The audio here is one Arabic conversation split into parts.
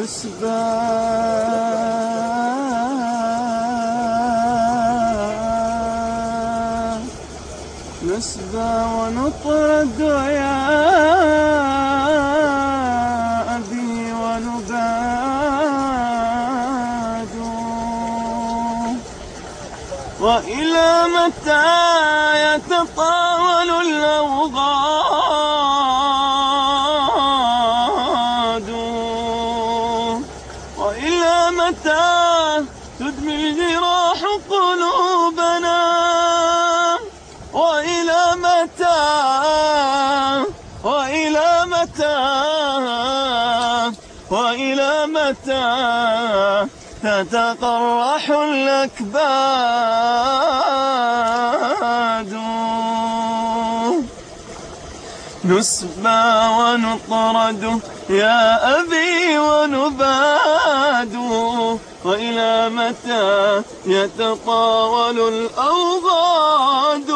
نسبى نسبى ونطرد يا أبي ونباد. وإلى متى يتطاول الأوغاد متى تدمي الجراح قلوبنا. وإلى متى؟ وإلى متى؟ وإلى متى؟ تتقرح الأكباد نسبى ونطرد. يا أبي ونباد وإلى متى يتطاول الأوغاد؟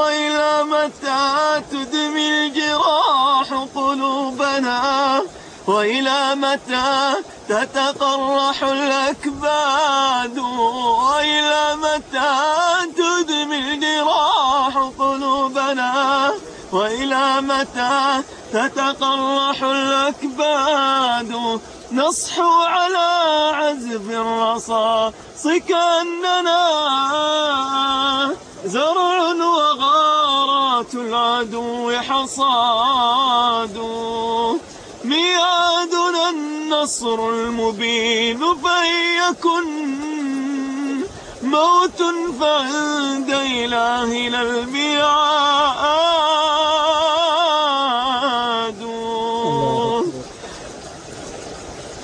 وإلى متى تدمي الجراح قلوبنا؟ وإلى متى تتقرح الأكباد؟ وإلى متى تدمي الجراح قلوبنا؟ وإلى متى تتقرح الأكباد؟ نصحو على عزف الرصاص كأننا زرع وغارات العدو حصاد. ميعادنا النصر المبين فليكن موت فعند إلهنا الميعاد.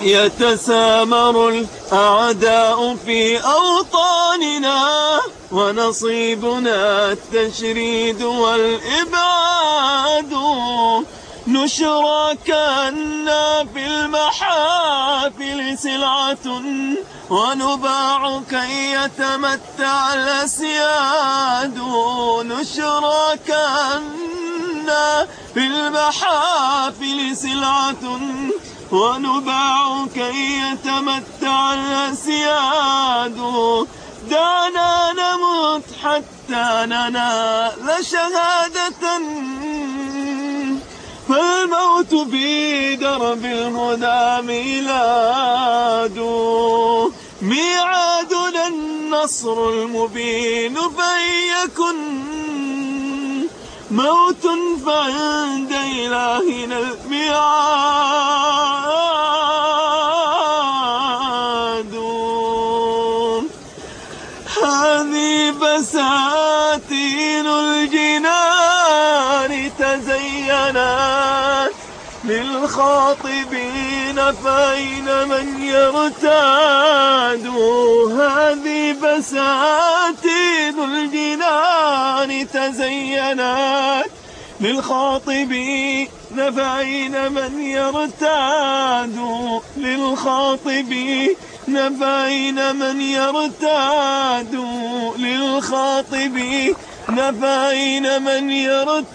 يتسامر الأعداء في أوطاننا ونصيبنا التشريد والإبعاد. نشرى كأننا في المحافل سلعة ونباع كي يتمتع الأسياد. نشرى كأننا في المحافل سلعة ونباع كي يتمتع الأسياد. دعنا نموت حتى ننال شهادة. فالموت في درب الهدى ميلاد. ميعادنا النصر المبين فليكن موت فعند إلهنا الميعاد. بساتين الجنان تزينت للخاطبين فأين من يرتاد؟ هذه بساتين الجنان تزينت للخاطبين فأين من يرتاد؟ للخاطبين فأين من يرتاد؟ للخاطبين فأين من يرتاد.